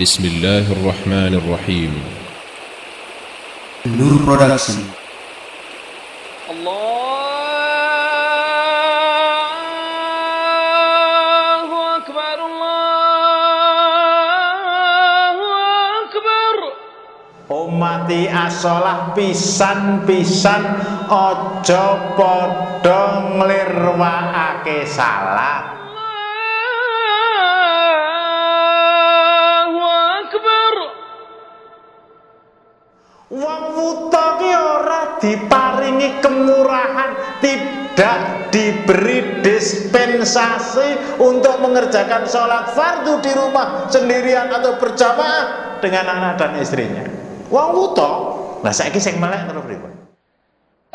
بسم الله الرحمن الرحيم Nur Production الله أكبر الله أكبر Umati asolah pisan-pisan ojo podo nglirwakake salah. diparingi kemurahan tidak diberi dispensasi untuk mengerjakan sholat fardu di rumah sendirian atau berjamaah dengan anak dan istrinya. Wong wuto. Lah saiki sing melek terus pripun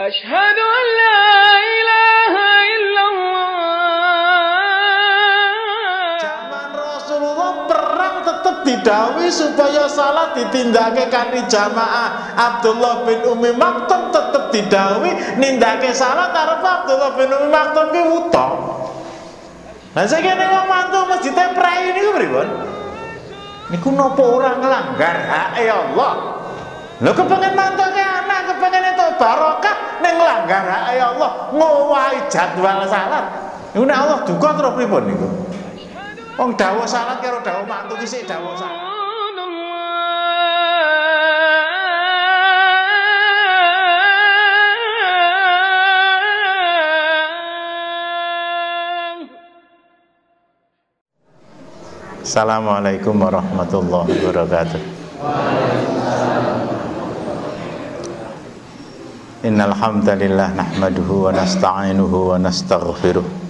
an la ilaha illallah didawi supaya salat ditindake kanthi jamaah. Abdullah bin Umi Maktum tetap didawi nindake salat arep Abdullah bin Umi Maktum ki wuta. Lah saiki nek wong mantu masjid prei niku pripun? Niku napa ora nglanggar hak Allah? Lho kepengen mantuke anak, kepengen itu barokah ning nglanggar hak Allah, ngowahi jadwal salat. Nek Allah duka terus pripun niku? Wong dawuh salat karo dawuh mantu ki sik dawuh salat. Assalamualaikum warahmatullahi wabarakatuh. Innal hamdalillah nahmaduhu wa nasta'inuhu wa nastaghfiruh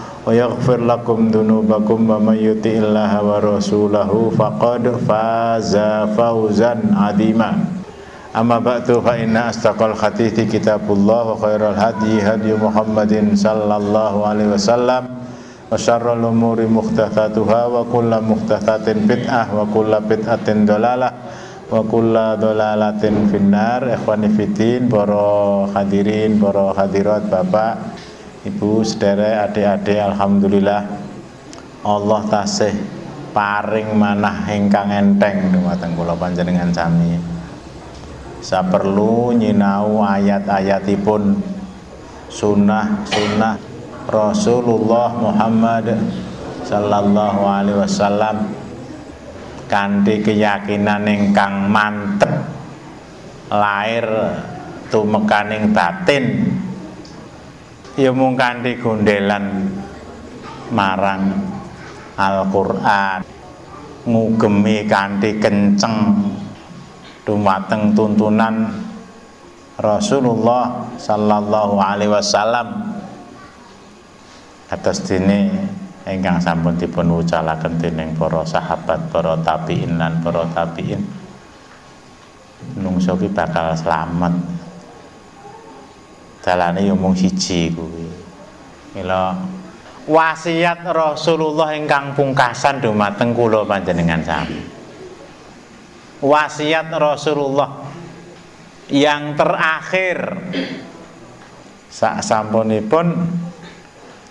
ويغفر لكم ذنوبكم ومن يطع الله ورسوله فقد فاز فوزا عظيما أما بعد فإن أصدق الحديث كتاب الله وخير الهدي هدي محمد صلى الله عليه وسلم وشر الأمور محدثاتها وكل محدثات بدعة وكل بدعة ضلالة وكل ضلالة في النار إخواني في الدين para hadirin para hadirat Bapak Ibu saudara adik-adik Alhamdulillah. Allah tasih paring manah ingkang enteng. Dumateng kula panjenengan sami. Perlu nyinau ayat-ayatipun. Sunnah-sunnah Rasulullah Muhammad sallallahu alaihi wasallam. Kanthi keyakinan ingkang mantep. Lahir tumekaning batin ya mung kanthi gondelan marang Al-Qur'an ngugemi kanthi kenceng dumateng tuntunan Rasulullah sallallahu alaihi wasallam atas dini ingkang sampun dipun wucalaken dening para sahabat, para tabi'in lan para tabi'in. Nungso bakal slamet. Dalane yo mung siji kuwi. Mila wasiat Rasulullah ingkang pungkasan dumateng kula panjenengan sami. Wasiat Rasulullah yang terakhir sak sampunipun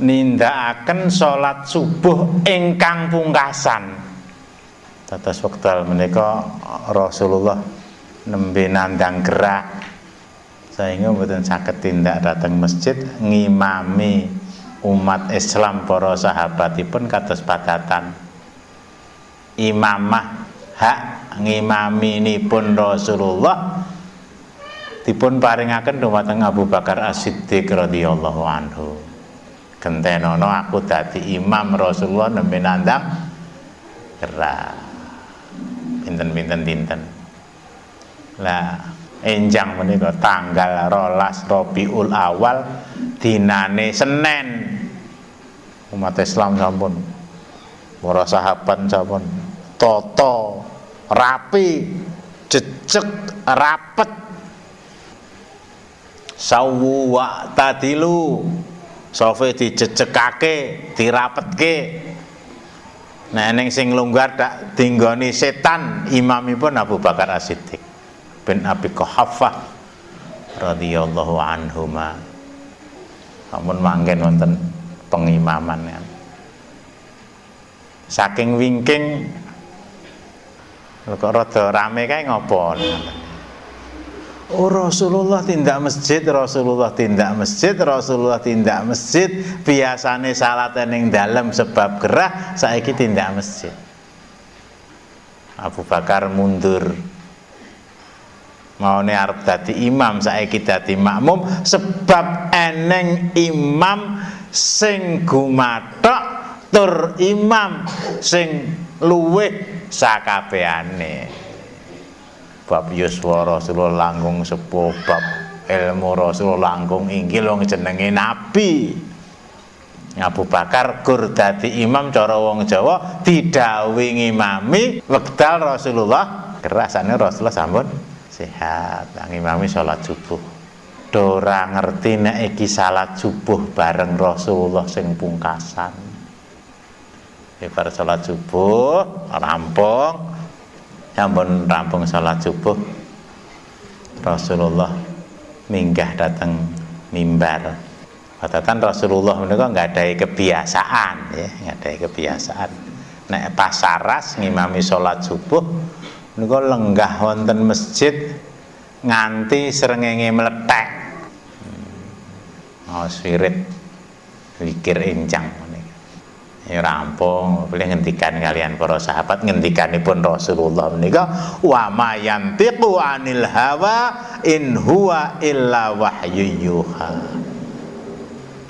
nindakaken salat subuh ingkang pungkasan. Dados wekdal menika Rasulullah nembe nandang gerak sehingga mboten saged tindak dateng masjid ngimami umat Islam para sahabatipun kados padatan imamah hak ngimami pun Rasulullah dipun paringaken dumateng Abu Bakar As-Siddiq radhiyallahu anhu. Gentenono aku dadi imam Rasulullah nembe nandang kera. Pinten-pinten dinten. Lah enjang menika tanggal rolas Rabiul Awal dinane Senin. Umat Islam sampun para sahabat sampun toto rapi jejeg rapet. Sawu wa tadilu sofe dijejekake dirapetke. Nah ning sing longgar dak dinggoni setan imamipun Abu Bakar As-Siddiq bin Abi Quhafah radhiyallahu anhuma amun manggen wonten pengimaman ya. saking wingking kok rada rame kae ngopo Oh Rasulullah tindak masjid, Rasulullah tindak masjid, Rasulullah tindak masjid. Biasane salat ning dalam sebab gerah, saiki tindak masjid. Abu Bakar mundur. Maune arep dadi imam, saiki dadi makmum sebab eneng imam sing gumathok tur imam sing luwih sakabehane bab yuswa Rasulullah langkung sepuh bab ilmu Rasulullah langkung inggil wong jenenge nabi. Abu Bakar gur dadi imam cara wong Jawa didhawuhi ngimami wekdal Rasulullah kerasane Rasulullah sampun sehat. Ngimami salat subuh. Dora ngerti nek iki salat subuh bareng Rasulullah sing pungkasan. Bar salat subuh rampung. Sampun rampung salat subuh. Rasulullah minggah datang mimbar. Katakan Rasulullah menika nggak ada kebiasaan ya, nggak ada kebiasaan. Nek pasaras ngimami salat subuh menika lenggah wonten masjid nganti srengenge meletek oh spirit pikir encang ya rampung boleh ngendikan kalian para sahabat ngendikanipun Rasulullah menika wa ma yantiqu anil hawa in huwa illa wahyu yuha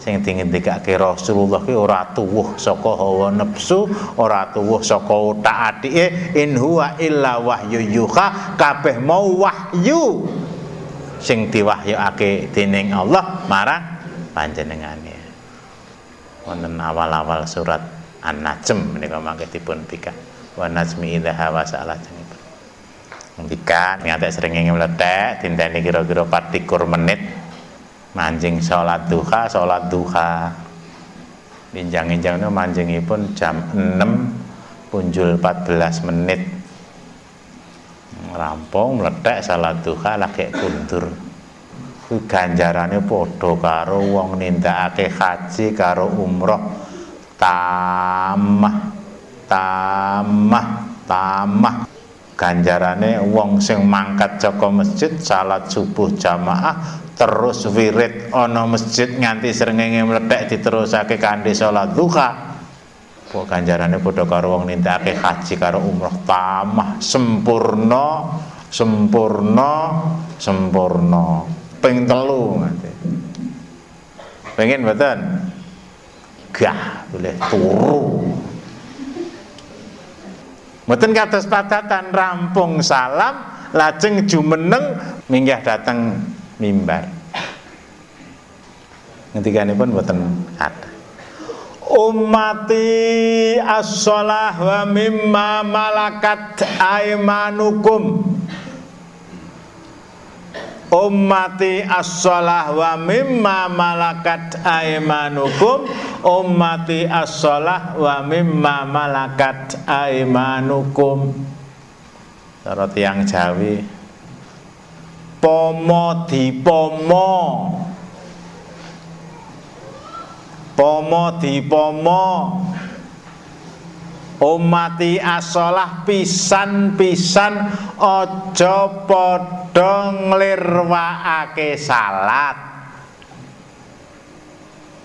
sing dingendikake Rasulullah ki ora tuwuh saka hawa nafsu ora tuwuh saka utak atike in huwa illa wahyu yuha kabeh mau wahyu sing diwahyuake dening Allah marang panjenengane. Wonten awal-awal surat An-Najm menika mangke dipun pika wa najmi idza hawa salajengipun ngendikan ngatek sering meletek dinteni kira-kira 24 menit manjing salat duha salat duha. Binjang-injang itu manjingipun jam 6 punjul 14 menit. Rampung meletek salat duha lagi kundur. Ganjarane padha karo wong nindakake haji karo umroh. Tamah tamah tamah. Ganjarane wong sing mangkat saka masjid salat subuh jamaah terus wirid ana masjid nganti srengenge mlethek diterusake kanthi salat duha kok ganjarane padha karo wong nindakake haji karo umroh tamah sempurna sempurna sempurna ping telu nganti. Pengen mboten? Gah, boleh turu. Mboten kados padatan rampung salam lajeng jumeneng minggah dateng mimbar. Ngendikanipun mboten kata. Ummati as-shalah wa mimma malakat aimanukum ummati as-shalah wa mimma malakat aimanukum ummati as-shalah wa mimma malakat aimanukum cara tiang Jawi pomo dipomo. Pomo dipomo. Umati asolah pisan-pisan ojo padha nglirwakake salat.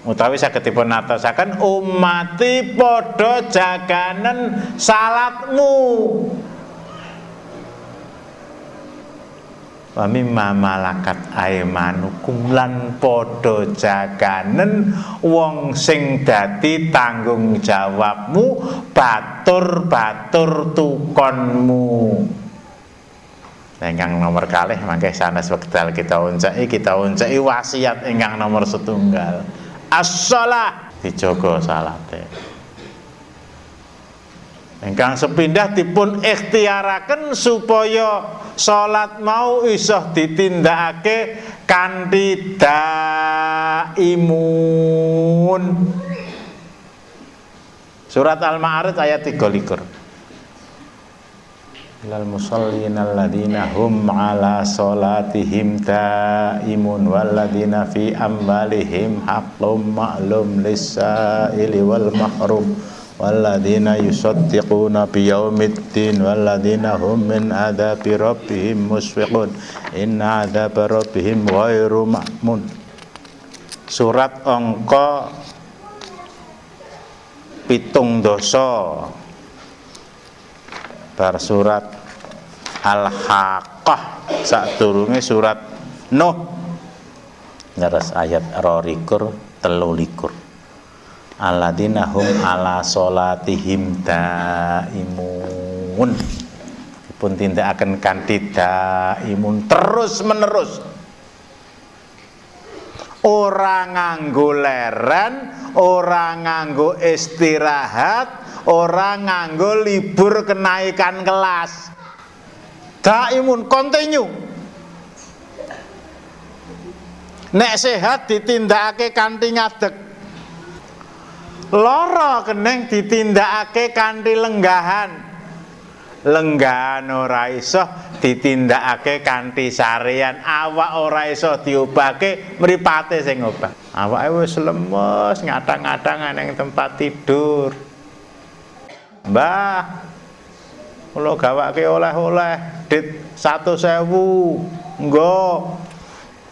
Utawi sagedipun natosaken umati padha jaganen salatmu wa mimma malakat aimanukum lan padha jaganen wong sing dadi tanggung jawabmu batur-batur tukonmu. Ingkang nomor kalih mangke sanes wekdal kita uncai kita uncai wasiat ingkang nomor setunggal. As-shalah dijaga salate ingkang sepindah dipun ikhtiaraken supaya salat mau iso ditindakake kanthi daimun. Surat Al-Ma'arij ayat 33 Lal musallin alladzina hum ala salatihim daimun walladzina fi amwalihim haqqum ma'lum lis-sa'ili wal mahrum walladzina yusaddiquna biyaumiddin walladzina hum min adzabi rabbihim musfiqun inna adzaba rabbihim ghairu ma'mun Surat angka pitung dosa. Bar surat Al-Haqqah. Sadurunge surat Nuh. Ngeres ayat rorikur telulikur alladzina hum ala salatihim daimun. Pun tindakaken kanthi daimun terus menerus. Ora nganggo leren ora nganggo istirahat ora nganggo libur kenaikan kelas. Daimun continue. Nek sehat ditindakake kanthi ngadeg lara keneng ditindakake kanthi lenggahan. Lenggahan ora iso ditindakake kanthi sarean awak ora iso diobake mripate sing obah. Awake wis lemes ngatang-ngatangan ning tempat tidur. Mbah kula gawake oleh-oleh. Dit 100.000 nggo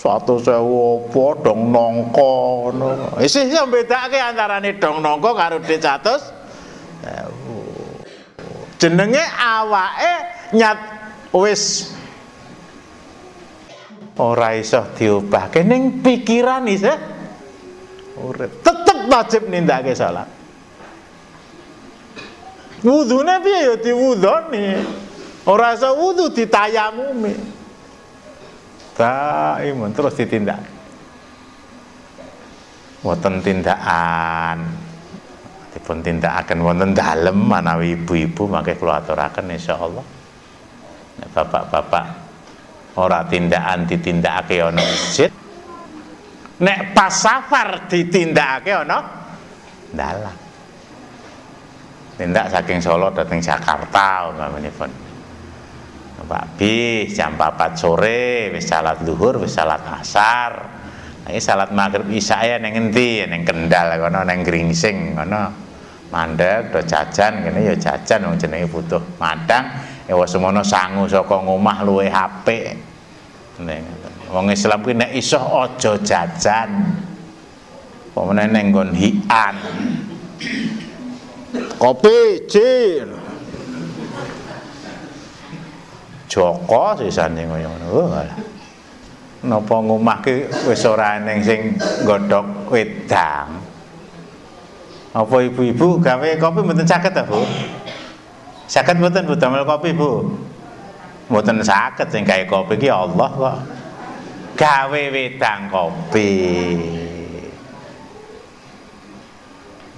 satu sewu apa dong nongko isih iso bedake antarane dong nongko karo dit 100 jenenge awake nyat wis. Ora iso diubahke ning pikiran isih. Urip. Tetep wajib nindakake salat. Wudune piye ya diwudoni ora iso wudu ditayamumi Daimun terus ditindak. Wonten tindakan dipun tindakaken wonten dalem manawi ibu-ibu mangke kula insyaallah. Nek bapak-bapak ora tindakan ditindakake ana masjid. Nek pas safar ditindakake ana dalam. Tindak saking Solo dateng Jakarta umpamipun. Pak bis jam 4 sore wis salat zuhur wis salat asar. Ini salat maghrib isya ya neng endi neng Kendal kono neng Gringsing kono. Mandek do jajan kene ya jajan wong jenenge butuh madang. Ya wis semono sangu saka ngomah luwe HP. Wong Islam kuwi nek iso aja jajan. Pemene neng nggon hian? Kopi jin Joko sisane kaya ngono. Napa ngomahke wis ora eneng sing nggodhok wedang. Apa ibu-ibu gawe kopi mboten saged ta, Bu? Saged mboten Bu damel kopi, Bu? Mboten saged sing gawe kopi ki Allah kok. Gawe wedang kopi.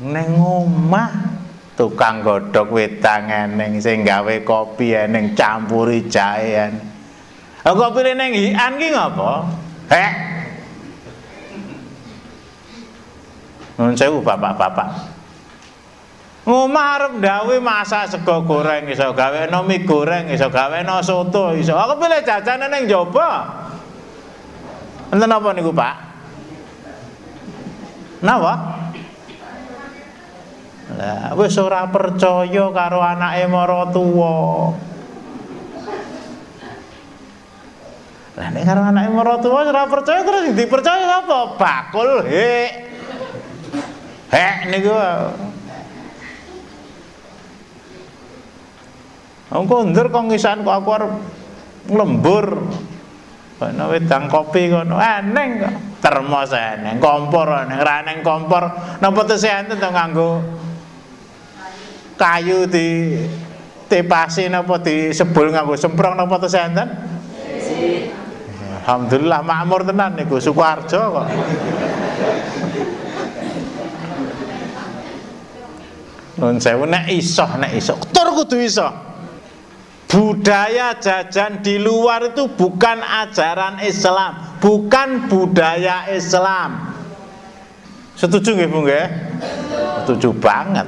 Neng omah tukang godhog wedang eneng sing gawe kopi eneng campuri jahe. Lah kopi ning hian ki ngapa? Hek. Nun sewu bapak-bapak. Ngomah arep gawe masak sego goreng iso gawe no mie goreng iso gawe no soto iso. Aku pilih jajan ning jaba. Enten apa niku, Pak? Napa? Lah wis ora percaya karo anake mara tuwa. Lah nek karo anake mara tuwa ora percaya terus dipercaya apa? Bakul hek. Hek niku. Aku ndur kok ngisan kok aku arep lembur. Kono wedang kopi kono eneng kok. Termos eneng, kompor eneng, ra eneng kompor. Napa tesih enten to nganggo kayu di tepasi napa disebul nganggo semprong napa tesih enten? Alhamdulillah makmur tenan niku Sukoharjo kok. Nun sewu nek iso nek iso. Tur kudu iso budaya jajan di luar itu bukan ajaran Islam, bukan budaya Islam. Setuju nggih Bu nggih? Setuju banget.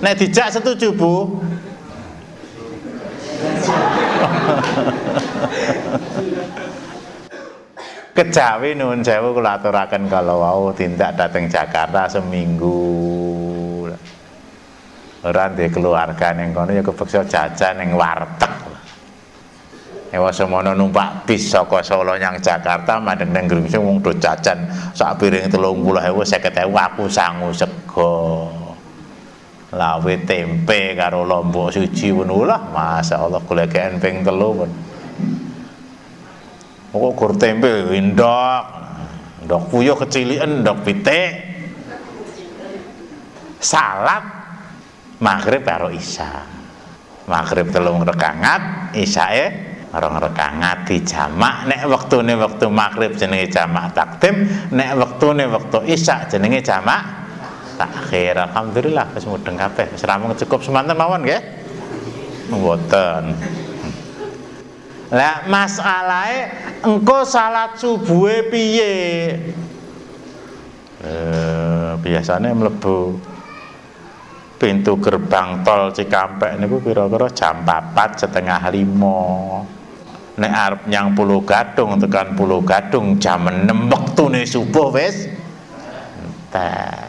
Nek dijak setuju Bu? Kejawi nuwun sewu kula aturaken kalau wau tindak dateng Jakarta seminggu ora ndek keluarga ning kono ya kepeksa jajan ning warteg. Ewa semono numpak bis saka Solo nyang Jakarta madeng ning Gringsing wong do jajan sak piring 30.000 50.000 aku sangu sego. Lawe tempe karo lombok suci ngono lah, masyaallah goleken ping telu pun. Kok gur tempe ndok. Ndok puyuh kecilian, ndok pitik. Salad maghrib karo isya maghrib telung rekangat isyae rong rekangat dijamak nek wektune wektu maghrib jenenge jamak takdim nek wektune wektu isya jenenge jamak takhir alhamdulillah wis mudeng kabeh. Wis ramung cukup semanten mawon nggih? Mboten. Lah masalahe engko salat subuhe piye? Eh biasanya mlebu pintu gerbang tol Cikampek niku kira-kira jam 4 setengah lima. Nek arep nyang Pulau Gadung tekan Pulau Gadung jam 6 wektune subuh wis. Entek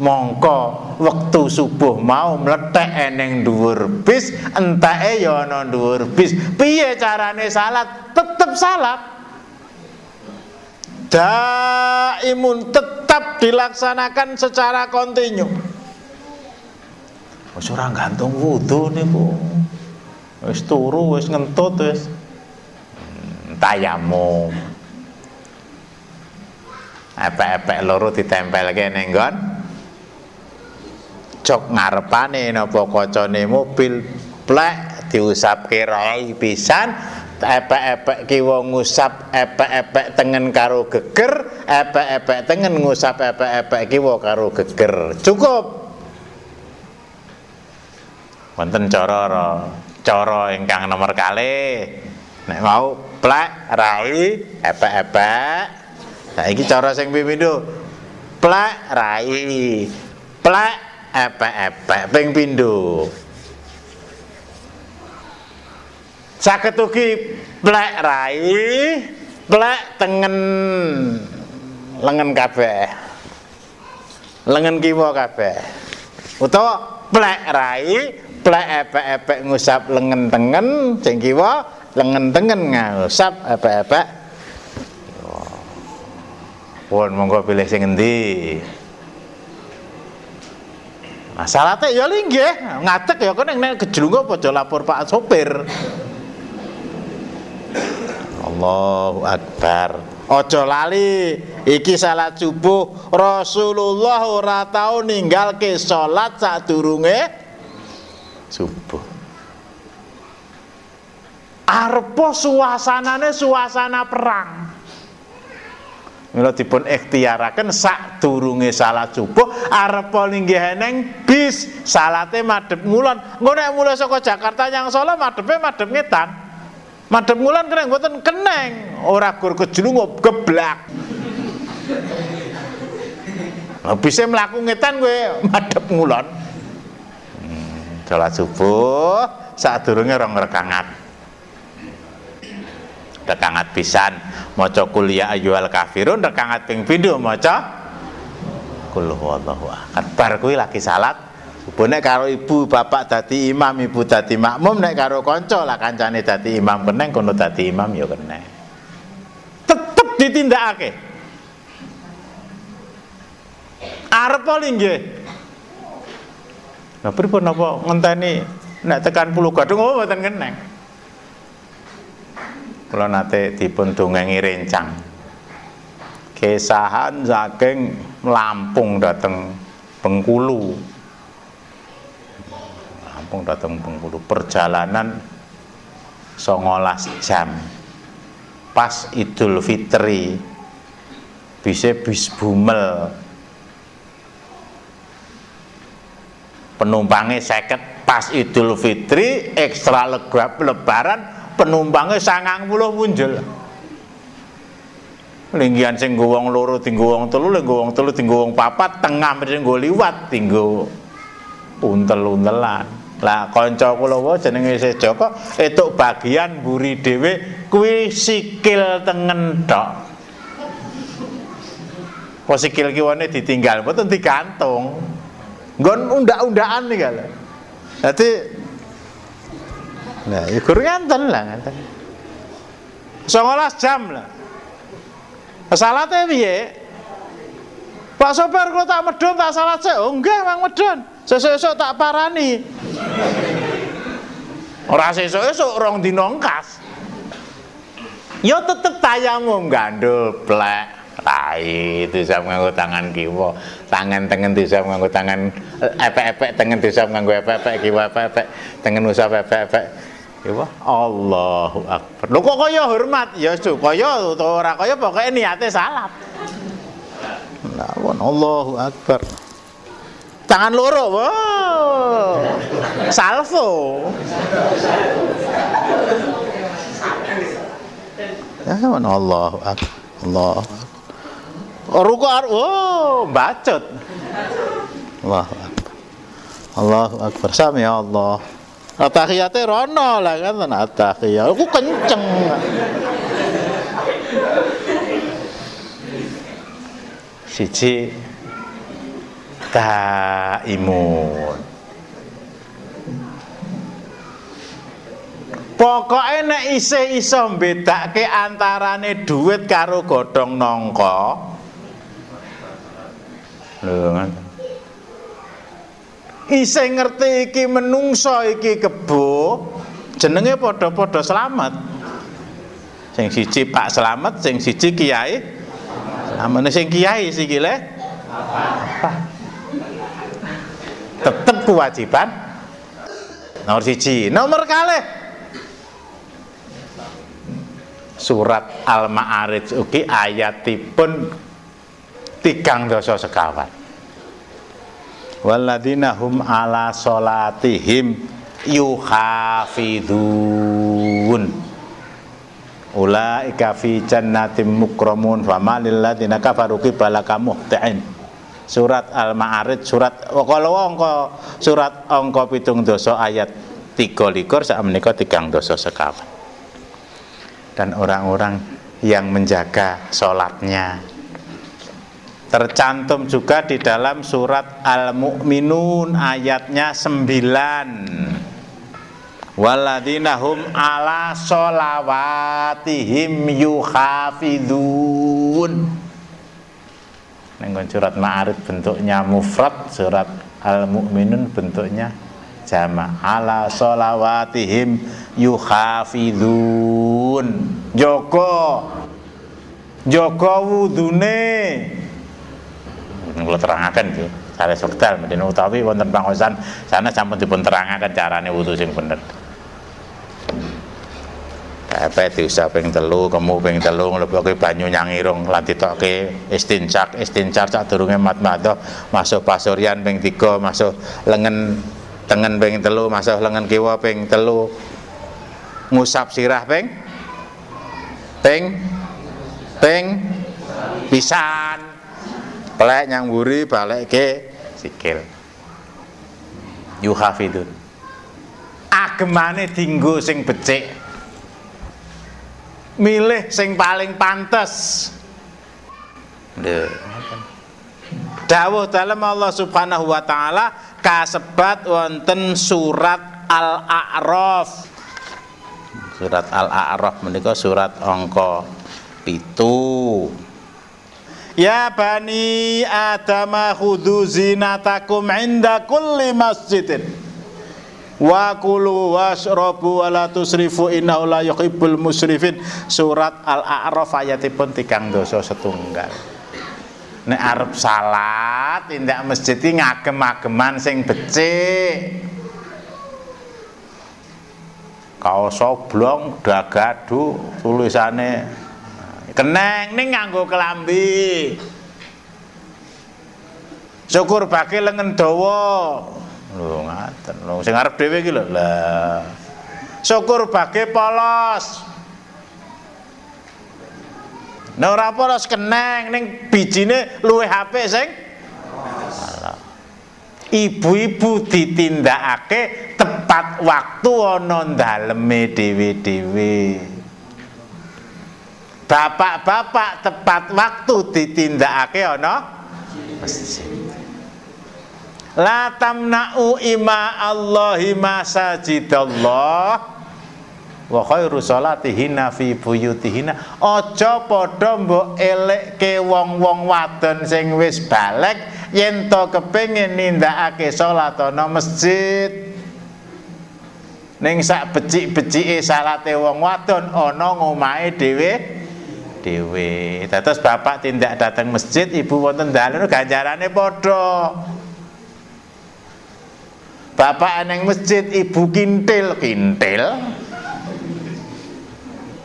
mongko wektu subuh mau meletek eneng dhuwur bis enteke ya ana dhuwur bis. Piye carane salat? Tetep salat. Daimun tetap dilaksanakan secara kontinu. Wis ora gantung wudu niku. Wis turu wis ngentut wis. Hmm, tayamum. Epek-epek loro ditempelke ning nggon jok ngarepane napa kacane mobil plek diusapke rai pisan epek-epek kiwa ngusap epek-epek tengen karo geger epek-epek tengen ngusap epek-epek kiwa karo geger. Cukup. Wonten cara cara ingkang nomor kali. Nek mau plek rai epek-epek. Saiki cara sing pindho plek rai. Plek epek-epek. Ping pindho? Saged ugi plek rai plek tengen. Lengen kabeh. Lengen kiwa kabeh. Utawa plek rai plek epek-epek ngusap lengen tengen sing kiwa lengen tengen ngusap epek-epek. Pun monggo pilih sing endi Nah, salate ya linggih, ngatek ya kene nek kejlungo aja lapor Pak sopir. Allahu Akbar. Ojo lali iki salat subuh Rasulullah ora tau ninggalke salat sadurunge subuh arpo suasanane suasana perang Mila dipun ikhtiaraken sak durunge salat subuh arepa linggih bis salate madhep ngulon. Engko nek mulai saka Jakarta yang Solo madhepe madhep ngetan. Madhep ngulon kena mboten keneng, ora gur kejlungup geblak. Lah bisa mlaku ngetan kowe madhep ngulon sholat subuh saat durungnya rong rekangat rekangat pisan. Maca kuliah ayyuhal kafirun rekangat ping pindho maca kul huwallahu ahad. Bar kuwi lagi salat. Subuh nek karo ibu bapak dadi imam ibu dadi makmum nek karo kanca lah kancane dadi imam keneng kono dadi imam ya keneng tetep ditindakake. Arep nggih? Nah, pripun napa ngenteni nek tekan pulau gadung oh mboten keneng. Kula nate dipun dongengi rencang. Kesahan saking Lampung dateng Bengkulu. Lampung dateng Bengkulu. Perjalanan 19 jam. Pas Idul Fitri bisa bis bumel. Penumpangnya seket. Pas Idul Fitri ekstra lebaran penumpangnya sangang puluh muncul linggian sing wong loro tinggo wong telu linggo wong telu tinggo wong papat tengah nggo liwat tinggo untel-untelan lah kanca kula wae jenenge Joko etuk bagian mburi dhewe kuwi sikil tengen tok Kok sikil kiwane ditinggal mboten digantung. Nggon undak-undakan nih kalau. Dadi Nah, ya guru nganten lah nganten. 19 jam lah. Salate piye? Pak sopir kalau tak medun tak salat sih. Oh enggak, Bang medun. Sesuk-esuk tak parani. Ora sesuk-esuk rong dinongkas. Ya tetep tayamum gandul plek tai bisa nganggo tangan kiwa tangan tengen bisa nganggo tangan epek-epek tengen bisa nganggo epek-epek kiwa epek-epek tengen usah epek-epek kiwa Allahu akbar lho kok kaya hormat ya kaya utawa ora kaya pokoke niate salat Lawon Allahu akbar tangan loro wow. salvo ya Allahu akbar Allahu akbar Ruku oh bacot. Allahu akbar. Allahu akbar. Sami ya Allah. Atahiyate rono lah kan atahiyat. Aku kenceng. Siji taimun. Pokoknya nek isih iso mbedake antarane duit karo godhong nongko, Lho Isih ngerti iki menungso iki kebo, jenenge padha-padha selamat. Sing siji Pak Selamat, sing siji Kiai. Amane sing Kiai sikile apa? Tetep kewajiban nomor siji. Nomor kalih surat Al-Ma'arij ugi ayatipun tigang dosa sekawan waladina hum ala solatihim yuhafidun ulaika fi jannatim mukramun fama lil ladina kafaru qibalaka muhtain surat al-ma'arij surat kalau angka surat angka pitung dosa ayat tiga likur saat menikah tigang dosa sekawan. Dan orang-orang yang menjaga sholatnya tercantum juga di dalam surat Al-Mu'minun ayatnya 9 Waladina hum ala solawatihim yuhafidun Nenggon surat Ma'arif bentuknya mufrad Surat Al-Mu'minun bentuknya jama. Ala solawatihim yuhafidun Joko Joko wudune kula terangaken itu sare sekdal meden utawi wonten pangosan sana sampun dipun terangaken carane wudu sing bener. Pepe diusah ping telu, kemu ping telu nglebokke banyu nyangirung lan ditokke istinsak, istinsak sak matmadah masuk pasurian ping 3, masuk lengan tengen ping telu, masuk lengan kiwa ping telu. Ngusap sirah ping ping ping pisan plek nyang mburi balik ke sikil. Yuhafidun. Agemane dinggo sing becik. Milih sing paling pantes. Dawuh dalam Allah Subhanahu wa taala kasebat wonten surat Al-A'raf. Surat Al-A'raf menika surat angka pitu Ya bani Adam khudhu zinatakum inda kulli masjidin. Wa kulu washrabu wa la tusrifu innahu la yuhibbul musrifin. Surat al-a'raf ayatipun tigang dosa setunggal. Nek arep salat tindak masjid iki ngagem-ageman sing becik. Kaos oblong dagadu tulisane keneng ning nganggo kelambi. Syukur bagi lengan dawa. Lho ngaten. Lho sing arep dhewe iki lho. Lah. Syukur bagi polos. Nah ora polos keneng ning bijine luwih apik sing? Ibu-ibu ditindakake tepat waktu ana daleme dhewe-dhewe. Bapak-bapak tepat waktu ditindakake ana masjid. La tamna'u ima Allahi masajidallah wa khairu salatihina fi buyutihina aja padha mbok elekke wong-wong wadon sing wis balik yen to kepengin nindakake salat ana masjid ning sak becik-becike salate wong wadon ana ngomahe dhewe dhewe. Dados bapak tindak datang masjid ibu wonten dalan ganjarane padha bapak neng masjid ibu kintil kintil.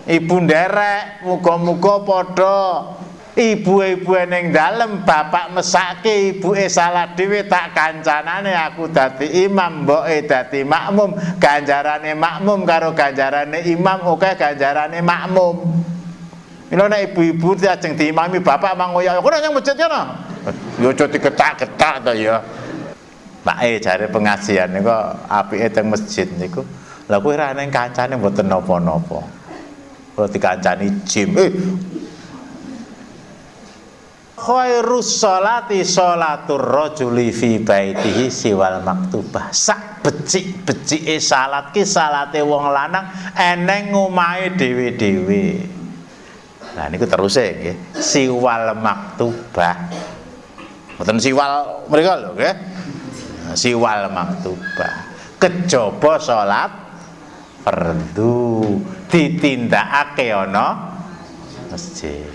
Ibu nderek muga-muga padha ibu-ibu ning dalem bapak mesake ibuke salah dhewe tak kancanane aku dadi imam mboke dadi makmum. Ganjarane makmum karo ganjarane imam oke ganjarane makmum Mila nek ibu-ibu diajeng diimami bapak mangoyo kono nang masjid kono yo aja diketak-ketak to ya. Pak E jare pengajian niku apike teng masjid niku. Lha kuwi ra ning kancane mboten napa-napa. Kalau dikancani jim. Eh. Khairus sholati sholatur rajuli fi baitihi siwal maktubah. Sak becik-becike salat ki salate wong lanang eneng ngomahe dhewe-dhewe nah niku terus nggih. Siwal maktubah. Mboten siwal mereka lho nggih. Siwal maktubah. Kejaba salat fardu. Ditindakake ana masjid.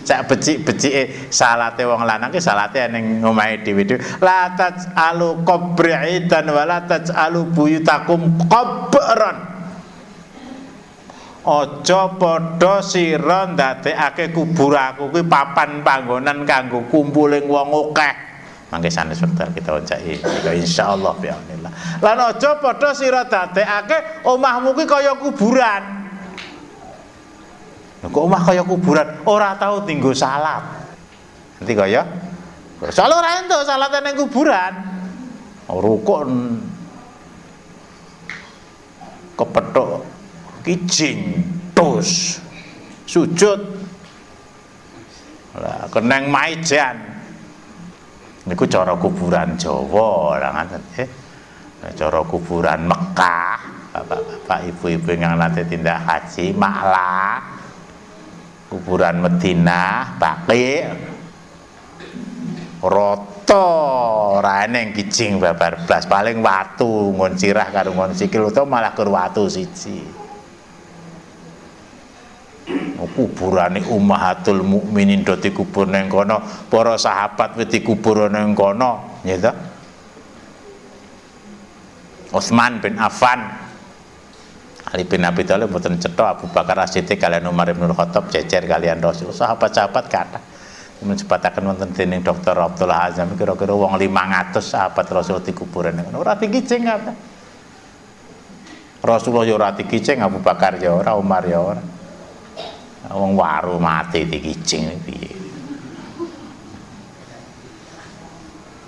Sak becik-becike salate wong lanang ki salate ning omahe dhewe-dhewe la tajalu qabri dan wala tajalu buyutakum qabran aja padha sira ndadekake kubur aku kuwi papan panggonan kanggo kumpuling wong akeh. Mangke sanes wekdal kita oncaki ya insyaallah bi'aunillah lan aja padha sira dadekake omahmu kuwi kaya kuburan. Kok omah kaya kuburan? Ora tahu tinggo salat. Nanti kaya soalnya ora ento salat ning kuburan. Rukun. Kepethuk kijing tus sujud. Lah keneng maijan. Niku cara kuburan Jawa lah ngaten eh. Cara kuburan Mekah bapak-bapak ibu-ibu yang nanti tindak haji maklah kuburan Medina, Baqi. Roto raneng kijing babar blas paling watu ngon cirah karo ngon sikil utawa malah kur watu siji kuburane ummahatul mukminin do dikubur ning kono para sahabat wis dikubur ning kono ya Utsman bin Affan. Ali bin Abi Thalib mboten cetha Abu Bakar As-Siddiq kalian Umar bin Khattab jejer kalian Rasul. Sahabat-sahabat kata men sebataken wonten dening Dr. Abdullah Azam kira-kira wong 500 sahabat Rasul dikuburan ngono ora dikicing apa? Rasulullah ya ora dikicing Abu Bakar ya ora Umar ya wong waru mati dikicing piye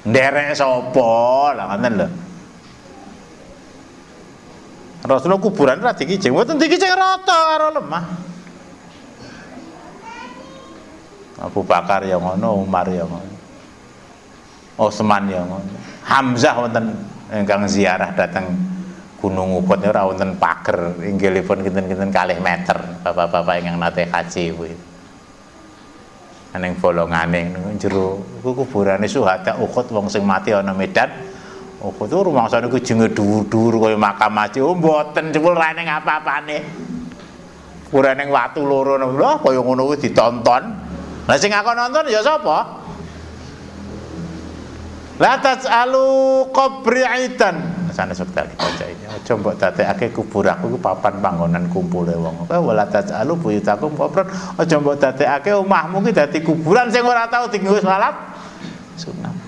nderek sapa lah ngoten lho Rasulullah kuburan ora dikicing, mboten dikicing rata karo lemah. Abu Bakar yang ngono, Umar yang ngono. Utsman yang ngono. Hamzah wonten ingkang ziarah datang Gunung Uhud ora wonten pager inggilipun kinten-kinten kalih meter. Bapak-bapak ingkang nate haji kuwi. Ning bolongane jero iku kuburane suhada Uhud wong sing mati ana medan Oh, itu sana ku jenenge dhuwur-dhuwur kaya makam aja. Oh, mboten jebul ra ning apa-apane. Ora ning watu loro lho kaya ngono kuwi ditonton. Lah sing aku nonton ya sapa? La taj'alu qabri aidan. Sana tak dibaca ini. Aja mbok dadekake kubur aku iku papan panggonan kumpule wong. Kowe wala taj'alu buyutakum qabran. Aja mbok dadekake omahmu ki dadi kuburan sing ora tau dienggo salat sunat.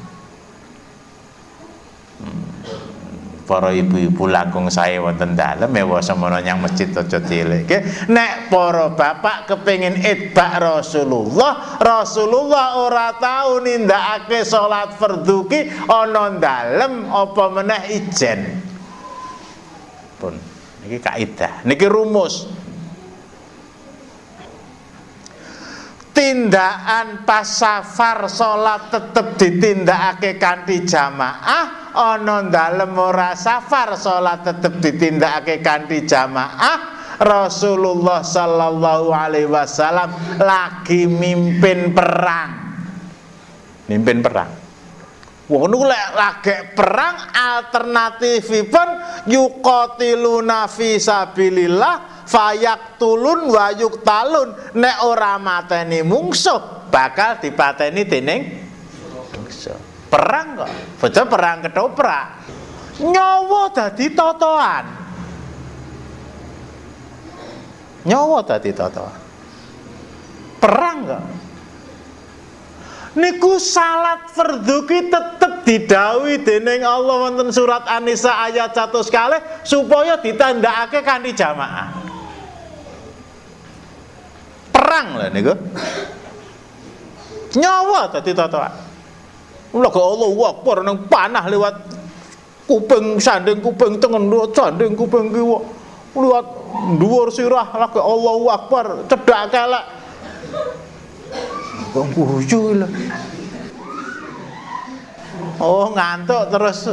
Para ibu-ibu langkung saya wonten dalem mewa semono nyang masjid aja cilik. Nek para bapak kepengin itbak Rasulullah Rasulullah ora tau nindakake salat fardhu ki ana dalem apa meneh ijen. Pun niki kaidah niki rumus tindakan pas safar salat tetep ditindakake kanthi jamaah. Ana dalem ora safar salat tetep ditindakake kanthi jamaah. Rasulullah sallallahu alaihi wasallam lagi mimpin perang. Mimpin perang Wong niku lek lagi perang alternatifipun yuqatiluna fi fayak tulun wayuk talun nek ora mateni mungsuh bakal dipateni dening mungsuh. Perang kok. Betul perang ketoprak nyawa dadi totoan. Nyawa dadi totoan. Perang kok niku salat fardhu ki tetep didawi dening Allah wonten surat An-Nisa ayat 100 kali supaya ditandakake kanthi jamaah perang lah niku. Nyawa dadi totoan. Mula ke Allah Akbar nang panah lewat kuping sanding kuping tengen lewat sanding kuping kiwa. Lewat dhuwur sirah lagi Allahu Akbar cedak kelek. Guyu lho. Oh ngantuk terus.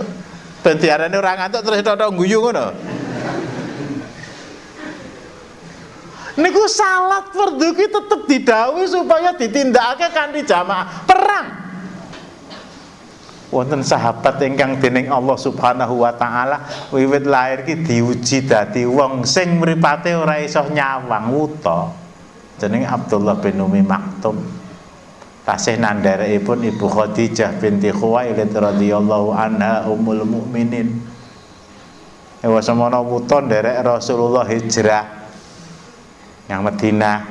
Ben diarani ora ngantuk terus tok guyu ngono. niku salat fardhu ki tetep didhawuhi supaya ditindakake kanthi jamaah. Perang. Wonten sahabat ingkang dening Allah Subhanahu wa taala wiwit lahir ki diuji dadi wong sing mripate ora iso nyawang wuta. Jeneng Abdullah bin Umi Maktum tasih nandarekipun Ibu Khadijah binti Khuwailid radhiyallahu anha ummul mukminin. Ewa semono wuta nderek Rasulullah hijrah yang Medina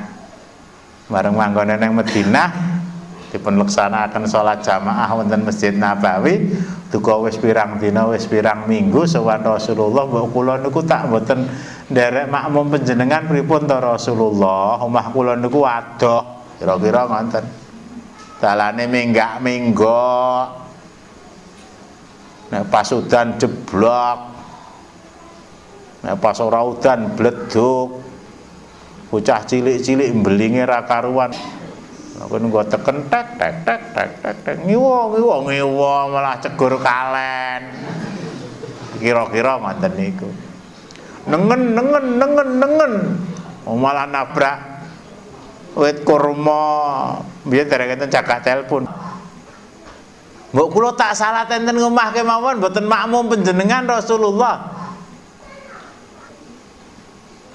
bareng manggone nang Medina dipun laksanakan sholat jamaah wonten Masjid Nabawi. Duka wis pirang dina wis pirang minggu sowan Rasulullah mbok kula niku tak mboten nderek makmum panjenengan pripun to Rasulullah? Omah kula niku adoh kira-kira ngoten dalane minggak-minggok nek pas udan jeblok. Nek pas ora udan bleduk bocah cilik-cilik mbelinge ra karuan. Aku nunggu teken tek tek tek tek tek tek. Ngiwo ngiwo ngiwo malah cegur kalen. Kira-kira ngoten niku. Nengen nengen nengen nengen. Oh, malah nabrak wit kurma biyen derek enten cagak telepon Mbok kula tak salah tenten ngomah kemawon mboten makmum panjenengan Rasulullah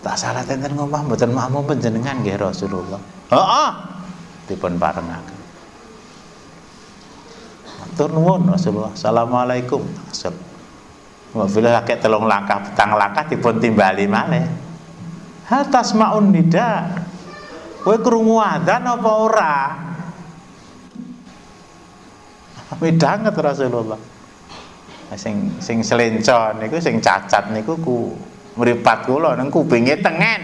tak salah tenten ngomah mboten makmum panjenengan nggih Rasulullah. Heeh. Dipun parengaken. Matur nuwun Rasulullah. Assalamualaikum. Wafila kakek telung langkah petang langkah dipun timbali malih. Hal tasmaun nida. Kowe krungu adzan apa ora? Midanget Rasulullah. Sing sing selencon niku sing cacat niku ku mripat kula nang kupinge tengen.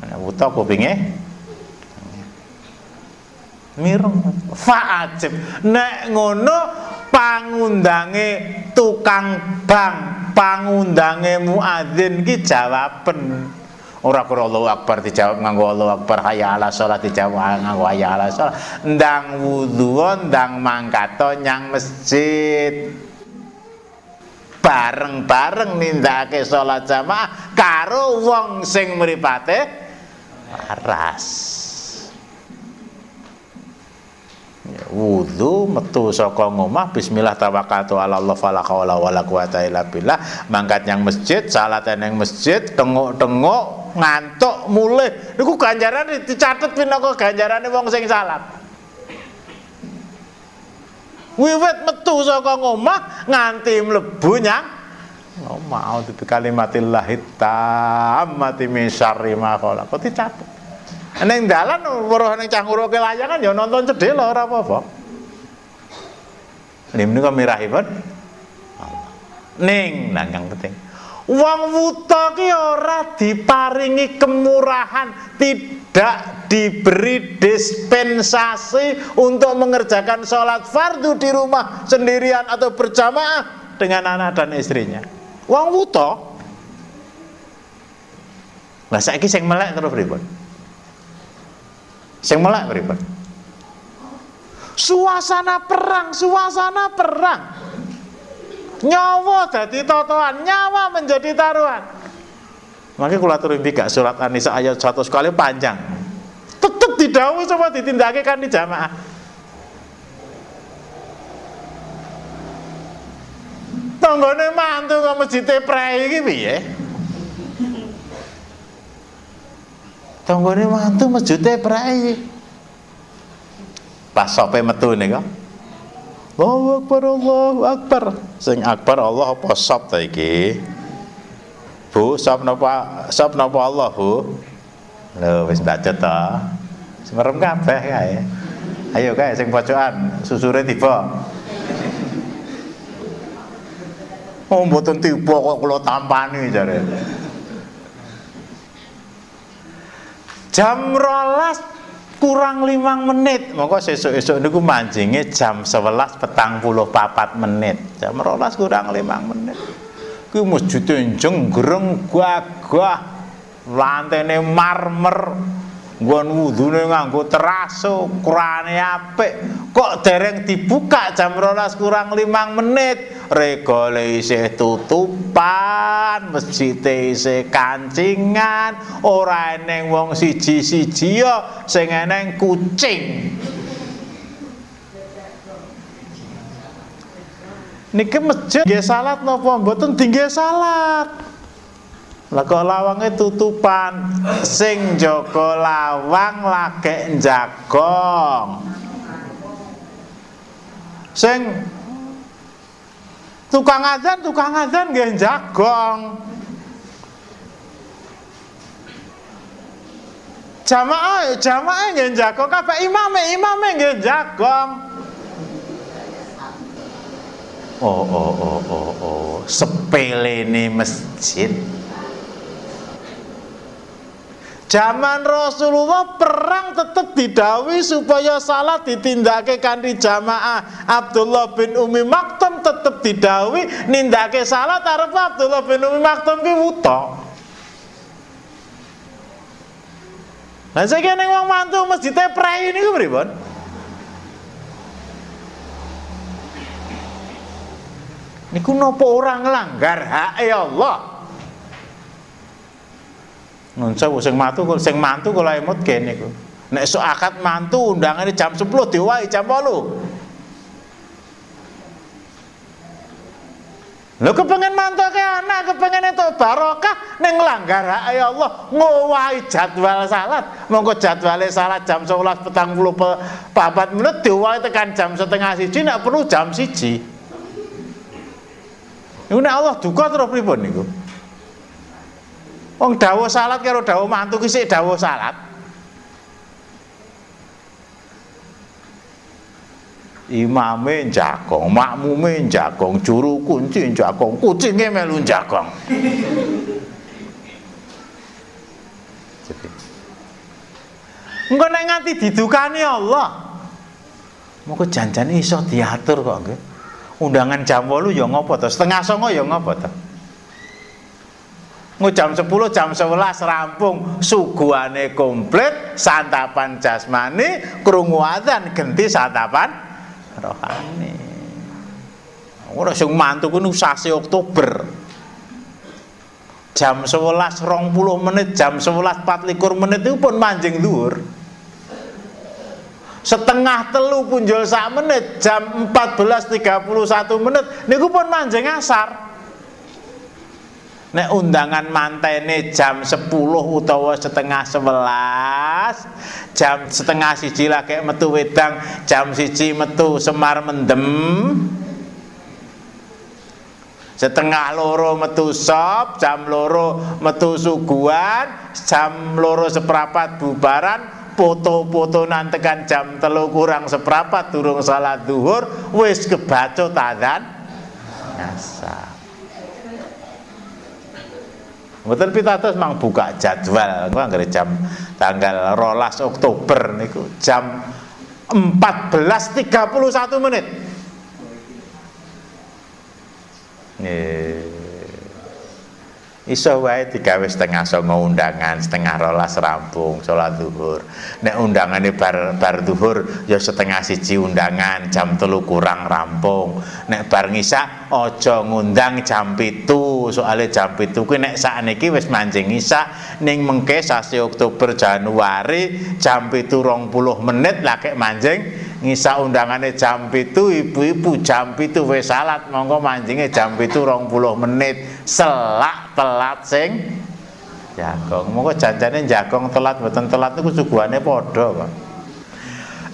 Ana wuta kupinge mireng. Faajib nek ngono pangundange tukang bang pangundange muadzin ki jawaben ora kira Allahu Akbar dijawab nganggo Allahu Akbar hayya ala salat dijawab nganggo hayya ala salat ndang wudu ndang mangkato nyang masjid bareng-bareng nindakake salat jamaah karo wong sing mripate waras. Ya, wudu metu saka ngomah bismillah tawakkaltu ala Allah fala haula wala quwata illa billah. Mangkat yang masjid salat yang masjid tengok-tengok ngantuk mulih. Niku ganjaran dicatet pinaka ganjarane wong sing salat. Wiwit metu saka ngomah nganti mlebu nyang ngomah. Di kalimatillah tammati min syarri ma kok dicatet Neng dalan weruh ning cah nguruke layangan ya nonton cedhek lho ora apa-apa. Ini menika mirahipun Ning nang penting. Wong wuta ki ora diparingi kemurahan, tidak diberi dispensasi untuk mengerjakan sholat fardu di rumah sendirian atau berjamaah dengan anak dan istrinya. Wong wuta. Lah saiki sing melek terus pripun? Sing melek pripun? Suasana perang, suasana perang. Nyawa dadi totoan, nyawa menjadi taruhan. Makanya kula turun tiga surat An-Nisa ayat satu sekali panjang. Tetep didhawuhi coba ditindakake kan di jamaah. Tanggane mantu kok masjid prei iki piye? Tanggane mantu masjid prei. Pas sope metu nika. Allahu Akbar, Allahu Akbar. Sing akbar Allah apa sop ta iki? Bu, sop napa sop napa Allah, Bu? Lho wis baca ta. Semerem kabeh kae. Ayo kae sing pojokan, susure tiba. Oh mboten tiba kok kula tampani jare. Jam rolas kurang limang menit. Mongko sesuk-esuk niku manjinge jam 11 petang puluh papat menit. Jam rolas kurang limang menit. Kuwi masjid jenggreng gagah lantene marmer nggon wudune nganggo teraso kurane apik. Kok dereng dibuka jam rolas kurang limang menit? Regole isih tutupan masjid isih kancingan. Ora eneng wong siji-siji ya sing eneng kucing. Niki masjid nggih salat napa? Mboten tinggi salat kok lawange tutupan? Sing jaga lawang lagek jagong sing tukang azan tukang azan nggih jagong jamaah jamaah nggih jagong kabeh imame imame nggih jagong oh oh oh oh oh. Sepele nih masjid Zaman Rasulullah perang tetap didawi supaya salat ditindake kanthi jamaah. Abdullah bin Umi Maktum tetap didawi nindake salat arep Abdullah bin Umi Maktum ki wuta. Nah saiki ning wong mantu masjid prei niku pripun? Niku napa ora nglanggar hak Allah? Nun sewu sing mantu sing mantu kula emut kene niku. Nek sok akad mantu undangane jam 10 diwai jam 8. Lho kepengen mantoke anak, kepengen itu barokah ning langgar ya Allah ngowahi jadwal salat. Monggo jadwale salat jam 11 petang puluh papat menit diwai tekan jam setengah siji nek perlu jam siji. Nek Allah duka terus pripun niku? Wong dawuh salat karo dawuh mantu ki sik dawuh salat. Imame jagong, makmume jagong, juru kunci jagong, kucinge melu jagong. Engko nek nganti didukani Allah. Moko janjane iso diatur kok nggih. Undangan jam 8 ya ngopo to? Setengah songo ya ngopo to? Jam 10 jam 11 rampung. Suguhane komplit santapan jasmani krungu adzan genti santapan rohani. Ora sing mantu ku sasi Oktober. Jam 11 20 menit jam 11 24 menit itu pun manjing dhuwur. Setengah telu punjul sak menit jam 14.31 menit niku pun manjing asar Nek undangan mantene jam 10 utawa setengah 11 Jam setengah siji lagi metu wedang Jam siji metu semar mendem Setengah loro metu sop Jam loro metu suguhan Jam loro seprapat bubaran foto-foto nantekan jam telu kurang seprapat durung salat duhur wis kebaca tadan nyasar Mboten pitados mang buka jadwal engko anggere jam tanggal 12 Oktober niku jam 14.31 menit. Nggih. Iso wae digawe setengah songo undangan, setengah rolas rampung sholat zuhur. Nek undangane bar bar zuhur ya setengah siji undangan, jam telu kurang rampung. Nek bar ngisa aja ngundang jam pitu, soalnya jam pitu kuwi nek sakniki wis mancing ngisa ning mengke sasi Oktober Januari jam pitu rong puluh menit lagi mancing ngisa undangane jam pitu ibu-ibu jam pitu wis salat. Monggo manjinge jam pitu rong puluh menit. Selak telat sing jagong. Monggo janjane jagong telat mboten telat niku suguhane padha kok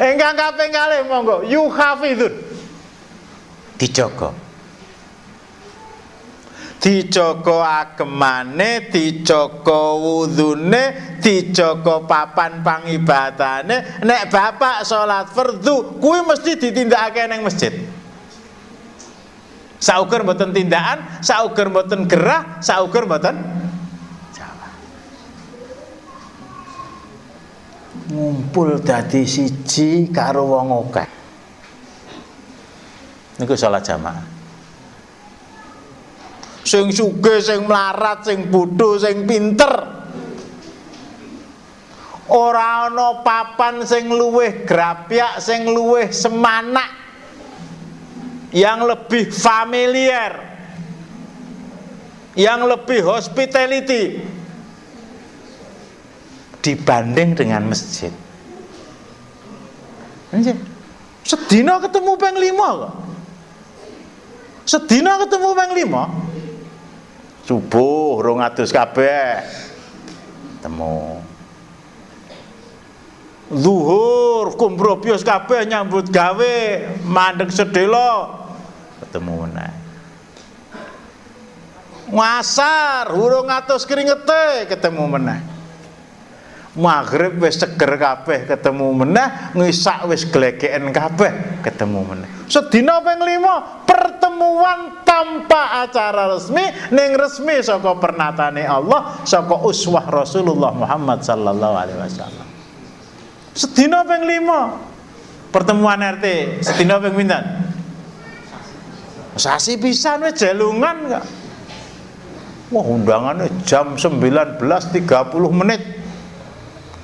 ingkang kaping kalih monggo. Yuhafizun. Dijaga. Dijaga agemane dijaga wudune dijaga papan pangibadane nek bapak salat fardu kuwi mesti ditindakake ning masjid. Sauger mboten tindakan sauger mboten gerah sauger mboten ngumpul dadi siji karo wong akeh. Niku salat jamaah. Sing sugih, sing melarat, sing bodho, sing pinter. Ora papan sing luwih grapyak, sing luwih semanak. Yang lebih familiar. Yang lebih hospitality dibanding dengan masjid. Sedina ketemu peng lima kok. Sedina ketemu peng lima subuh rong kabeh temu zuhur kumbrobios kabeh nyambut gawe mandek sedelo ketemu meneh. Ngasar urung atus keringete ketemu meneh. Maghrib wis seger kabeh ketemu meneh. Ngisak wis glegeken kabeh ketemu meneh. Sedina ping 5 pertemuan tanpa acara resmi ning resmi saka pernatane Allah saka uswah Rasulullah Muhammad sallallahu alaihi wasallam sedina ping 5 pertemuan RT sedina ping pinten sasi pisan wis jalungan kok Wah undangannya jam 19.30 menit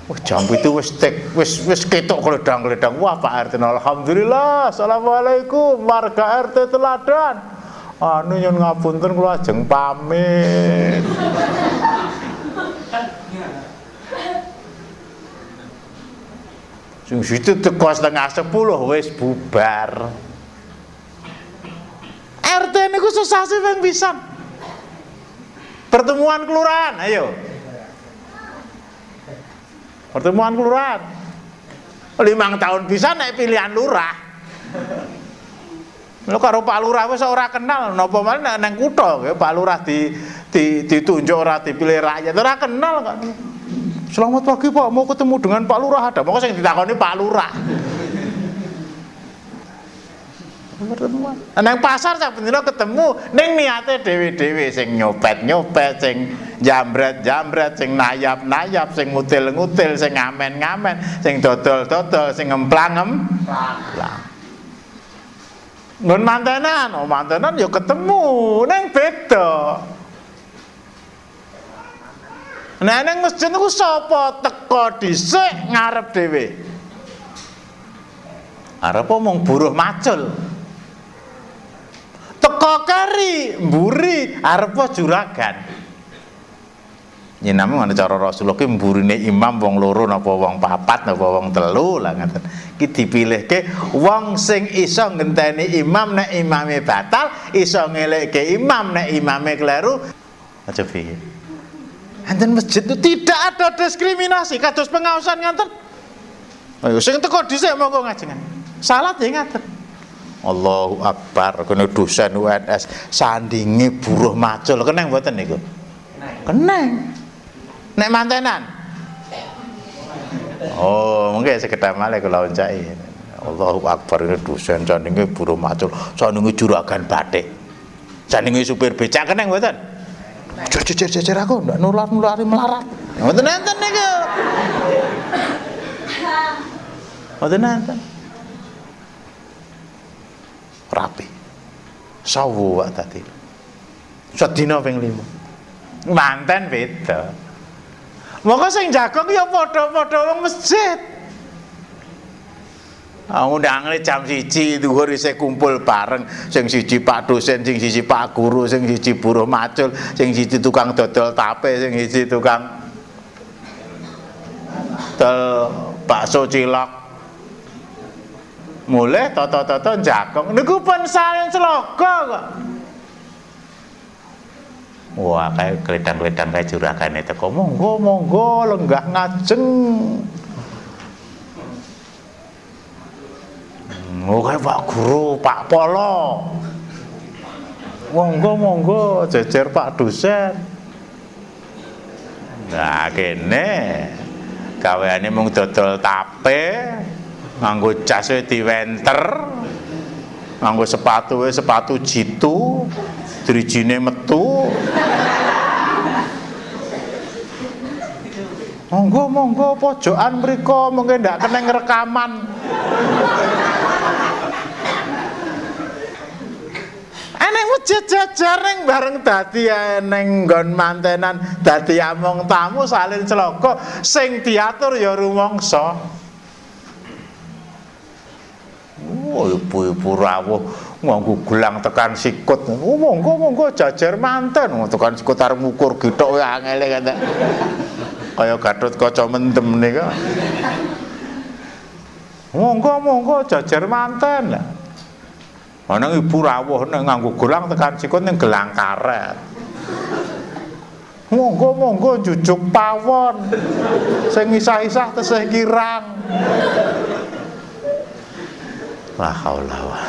Wah jam itu wis tek wis wis ketok gledang-gledang. Wah Pak RT alhamdulillah. Assalamualaikum warga RT teladan. Anu nyun ngapunten kula ajeng pamit. Sing situ teko setengah sepuluh wis bubar. RT niku sesasi ping pisan. Pertemuan kelurahan, ayo pertemuan kelurahan limang tahun bisa naik pilihan lurah Lho karo Pak Lurah wis ora kenal napa malah nang kutha ya Pak Lurah di, di ditunjuk ora dipilih rakyat ora kenal kan. Selamat pagi Pak, mau ketemu dengan Pak Lurah ada. Mau sing ditakoni Pak Lurah pertemuan. Nang pasar sak pendino ketemu ning niate dhewe-dhewe sing nyopet-nyopet, sing jambret-jambret, sing nayap-nayap, sing ngutil-ngutil, sing ngamen-ngamen, sing dodol-dodol, sing ngemplang-ngemplang. Ngun mantenan, oh mantenan ya ketemu, neng beda. Nah neng masjid niku sapa teko ngarep dhewe. Arep omong buruh macul teko kari mburi arep juragan mana cara Rasulullah ki mburine imam wong loro napa wong papat napa wong telu lah ngoten. Ki dipilihke wong sing iso ngenteni imam nek imame batal, iso ngelekke imam nek imame kleru. Aja piye. Enten masjid itu tidak ada diskriminasi kados pengawasan nganten. Ayo sing teko dhisik monggo ngajengan. Salat ya ngaten. Allahu Akbar kene dosen UNS sandinge buruh macul keneng mboten niku? Keneng. Nek mantenan. Oh, mungkin sekedar malah kula oncai. Allahu Akbar ini dosen sandinge buruh macul, sandinge juragan batik. Sandinge supir becak keneng mboten? Jejer jejer aku ndak nular-nulari melarat. Mboten enten niku. Mboten enten. Rapi. Sawu wak tadi. Sedina ping 5. Manten beda. Moko sing jagong ya padha-padha wong masjid. Ah undangane jam siji dhuwur isih kumpul bareng sing siji Pak dosen, sing siji Pak guru, sing siji buruh macul, sing siji tukang dodol tape, sing siji tukang tel bakso cilok. Mulai toto-toto jagong niku pun salin selogo kok. Wah, kayak kelidang-kelidang kayak juragan itu kok monggo monggo lenggah ngajeng. Kayak Pak Guru, Pak Polo. Monggo monggo jejer Pak dosen. Nah, kene gaweane mung dodol tape, nganggo jas diwenter, nganggo sepatu sepatu jitu, drijine metu. Monggo monggo pojokan mriko mungkin ndak keneng rekaman. Eneng masjid jajar ning bareng dadi eneng nggon mantenan dadi among tamu salin celaka sing diatur ya rumangsa. Oh, ibu-ibu rawuh nganggo gelang tekan sikut. Oh, monggo monggo jajar manten tekan sikut arep ngukur githok wae angele kata. Kaya Gatot Kaca mendem nika. Monggo monggo jajar manten. Ana ibu rawuh nek nganggo gelang tekan sikut ning gelang karet. Monggo monggo jujuk pawon. Sing isah-isah tesih kirang. La haula wa.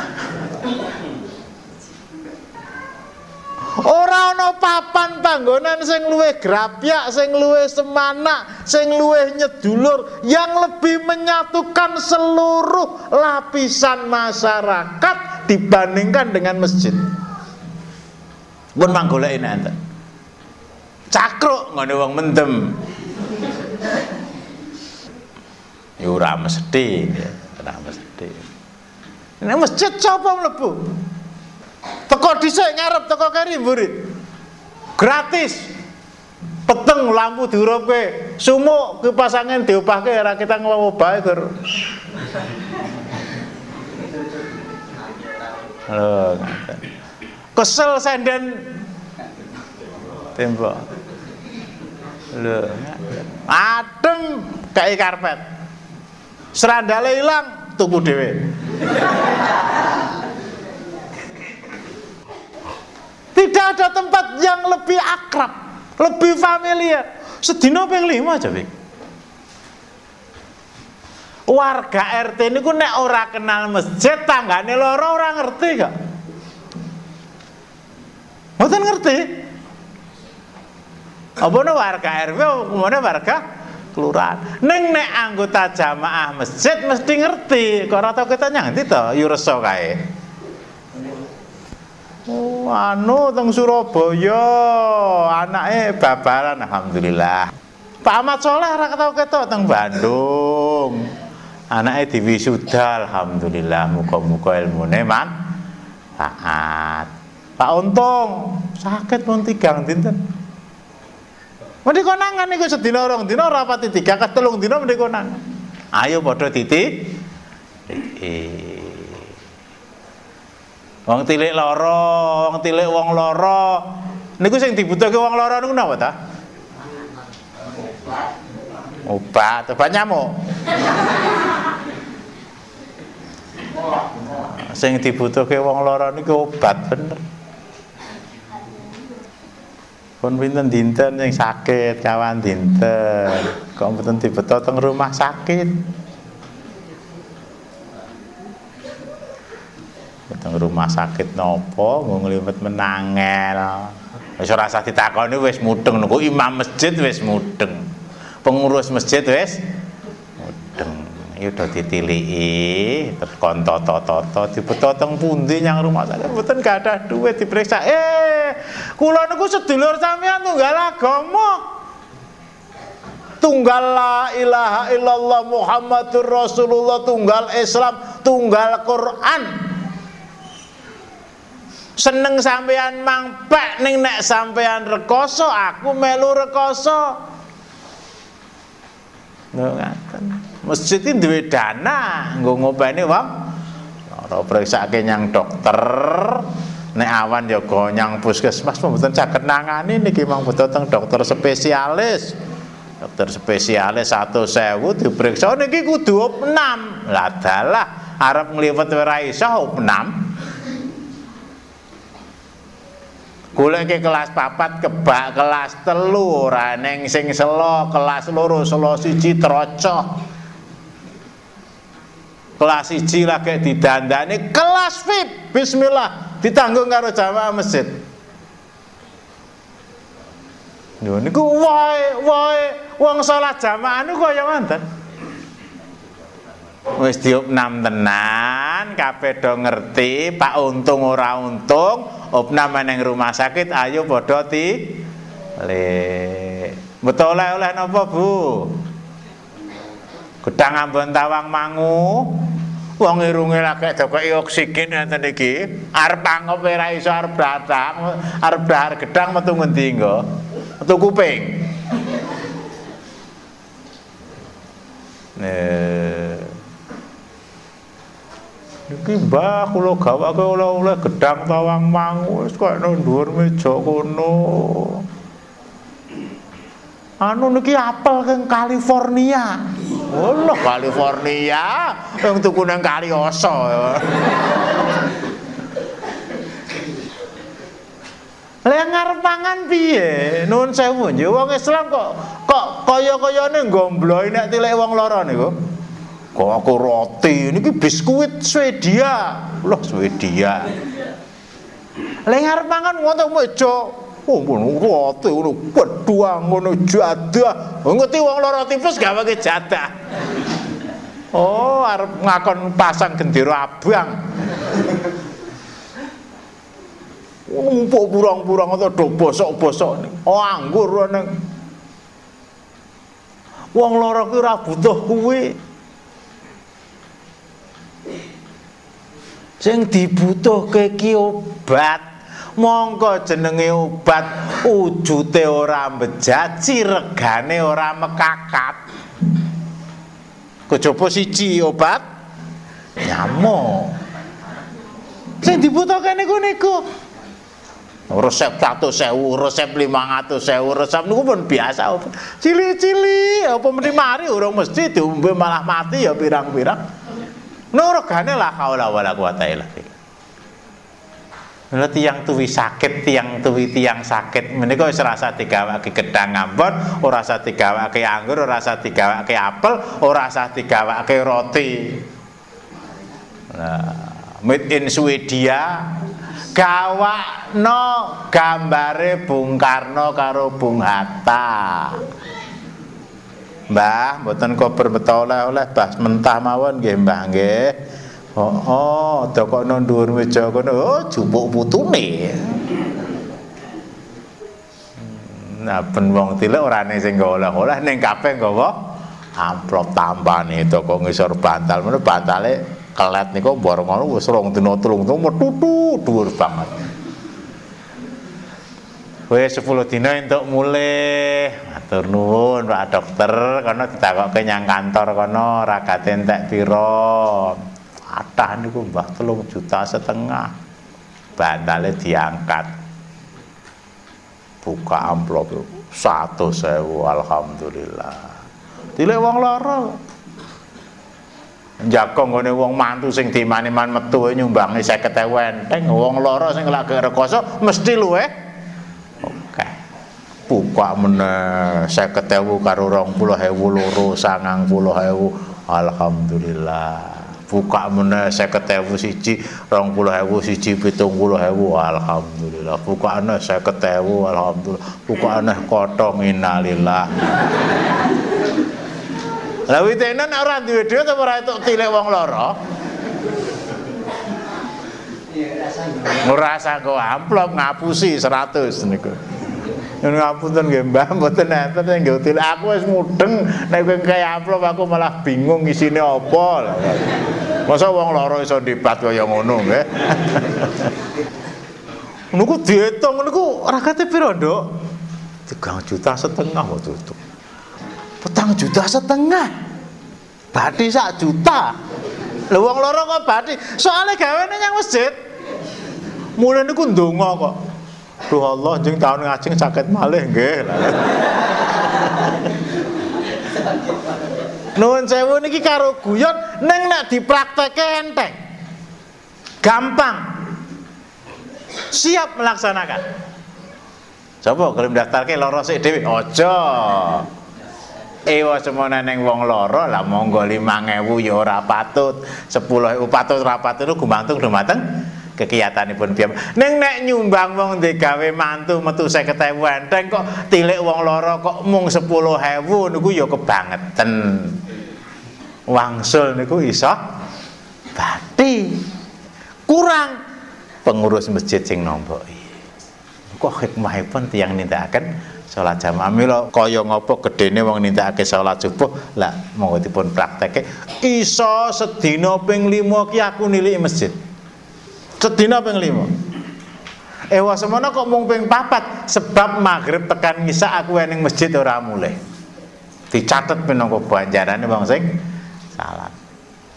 Ora ana papan panggonan sing luwih grapyak, sing luwih semanak, sing luwih nyedulur yang lebih menyatukan seluruh lapisan masyarakat dibandingkan dengan masjid. Pun manggoleki enten. Cakruk ngene wong mendem. Ya ora mesti, ya. ora mesti. Nek masjid sapa mlebu? Teko dhisik ngarep teko keri mburi. Gratis. Peteng lampu diurupke, sumuk kipas angin diupahke ora kita ngobah gur. Lho, kesel senden tembok. Lho, adem kayak karpet. Serandale ilang tuku dhewe. Tidak ada tempat yang lebih akrab, lebih familiar. Sedina ping 5 aja, Bik. Warga RT ini ku nek ora kenal masjid tanggane loro ora ngerti gak? Mboten ngerti. Apa warga RW apa warga kelurahan. Neng nek anggota jamaah masjid mesti ngerti. Kok ora tau kita nyanti to, yo reso kae. Anu teng Surabaya, anake babaran alhamdulillah. Pak Ahmad Soleh ora tau ketok teng Bandung. Anake diwisuda alhamdulillah muga-muga ilmune manfaat. Pak Untung sakit pun tigang dinten. Mendhi konangan niku sedina rong dina ora pati tiga ka telung dina mendhi konangan. Ayo padha titik. Eh. Wong tilik lara, wong tilik wong lara. Niku sing dibutuhke wong lara niku napa ta? Obat, obat nyamuk. Sing dibutuhke wong lara niku obat bener. Pun pinten dinten yang sakit, kawan dinten. Kok mboten dibeto teng rumah sakit. Teng rumah sakit nopo, ngliwet menangel. Wis ora usah ditakoni wis mudeng niku imam masjid wis mudeng. Pengurus masjid wis mudeng. Ya udah ditiliki, terus konto toto dibeto teng pundi yang rumah sakit mboten gak ada duit diperiksa. Eh, kula niku sedulur sampean tunggal agama. Tunggal la ilaha illallah Muhammadur Rasulullah, tunggal Islam, tunggal Quran. Seneng sampean mangpek ning nek sampean rekoso, aku melu rekoso. Lho ngaten. Masjid iki duwe dana nggo ngopeni wong. Ora periksake nyang dokter. Nek awan ya go puskesmas mboten saged nangani niki mong betul teng dokter spesialis. Dokter spesialis 100.000 diperiksa niki kudu opnam. Lah dalah arep ngliwet ora iso opnam. Golek ke kelas papat kebak kelas telu ora neng sing selo kelas loro selo siji trocoh. Kelas siji lagi didandani kelas VIP bismillah ditanggung karo jamaah masjid. Lho niku wae wae wong salat jamaah niku kaya ngoten. Wis diopnam tenan, kabeh do ngerti, Pak untung ora untung, opnam nang rumah sakit ayo padha le. Betul oleh-oleh napa, Bu? Gedang ambon tawang mangu. Wong irunge lagi dokoki oksigen ngeten iki. Arep angop ora iso arep datang, arep dahar gedang metu ngendi nggo? Metu kuping. Nih. Iki mbah kula gawake oleh-oleh gedang tawang mangu wis kok nang dhuwur meja kono. Anu niki apel keng California. Allah California, yang tuku nang kali oso. Lah ngarep mangan piye? Nuwun sewu wong Islam kok kok kaya-kayane gomblohi nek tilek wong lara niku. Kok aku roti niki biskuit Swedia. Loh Swedia. Lah ngarep mangan wonten meja Oh, ngono roti ngono kedua ngono jadah. Ngerti wong lara tipes gawake jadah. Oh, arep ngakon pasang gendera abang. Ngumpuk burang-burang atau do bosok-bosok nih. Oh, anggur neng. Wong lara ki ora butuh kuwi. Sing dibutuhke ki obat. Mongko jenenge obat wujute ora bejaji, regane ora mekakat. Kejaba siji obat nyamuk. Sing dibutuhke niku niku. Resep 100.000, resep 500.000, resep niku pun biasa. Cili-cili apa mesti mari urung mesti diombe malah mati ya pirang-pirang. No regane la haula wala quwata illa billah. Lha tiang tuwi sakit, tiang tuwi tiang sakit menika wis rasa digawake gedang ambon, ora usah digawake anggur, ora usah digawake apel, ora usah digawake roti. Nah, made in Swedia gawakno gambare Bung Karno karo Bung Hatta. Mbah, mboten kober beto oleh-oleh bas mentah mawon nggih Mbah nggih. Oh, oh dokokno dhuwur meja kono, oh jupuk putune. Nah, ben wong tilik ora ning sing oleh-oleh ning kabeh nggawa amplop tampane toko ngisor bantal. Meneh bantale kelet niku bareng ngono wis rong dina telung dina metutu dhuwur banget. Wis 10 dina entuk mulih. Matur nuwun Pak Dokter, kono ditakokke nyang kantor kono ragate entek pira. Kathah niku Mbah 3 juta setengah. Bantale diangkat. Buka amplop satu sewu alhamdulillah dilek wong lara Jakong ngene wong mantu sing dimani-man metu nyumbangi 50.000 enteng wong lara sing lagi rekoso mesti luwe oke buka meneh 50.000 karo 20.000 loro 90.000 alhamdulillah. Buka meneh 50.000 siji 20.000 siji 70.000 alhamdulillah. Buka aneh 50.000 alhamdulillah. Buka aneh kotong. Innalillah. Lah witenan ora duwe dhuwit apa ora entuk tilek wong lara? Ora sanggo amplop ngapusi 100 niku. Yen ngapunten nggih Mbah mboten enten nggih tilek aku wis mudeng nek kowe kaya amplop aku malah bingung isine apa. Masa wong lara iso debat kaya ngono nggih. Niku diitung niku rakate piro, Nduk? 3 juta setengah kok tutup. petang juta setengah badi sak juta lho wong loro kok badi soalnya gawane yang masjid mulai niku ndonga kok Duh Allah jeng tahun ngajeng sakit malih nggih Nuwun sewu niki karo guyon ning nek dipraktekke enteng. Gampang. Siap melaksanakan. Coba kalau mendaftarke loro sik dhewe aja. Ewa semono ning wong loro lah monggo 5000 ya ora patut, 10000 patut ora patut gumantung dumateng kegiatanipun piyam. Ning nek nyumbang wong digawe mantu metu 50000 enteng kok tilik wong loro kok mung 10000 niku ya kebangeten. Wangsul niku iso bati. Kurang pengurus masjid sing nomboki. Kok hikmahipun tiyang nindakaken salat jamaah mila kaya ngapa gedene wong nindakake salat subuh lah monggo dipun prakteke iso sedina ping 5 ki aku nilai masjid sedina ping 5 Ewa semono kok mung ping papat? Sebab maghrib tekan ngisa aku ening masjid ora mulai dicatet minangka banjarane wong sing. Salat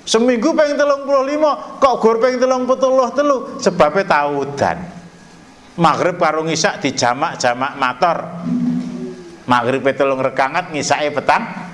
seminggu ping telung puluh lima kok gur ping telung puluh telu? Sebabnya taudan maghrib karo ngisak di jamak jamak mator. Maghrib telung rekangat ngisake petang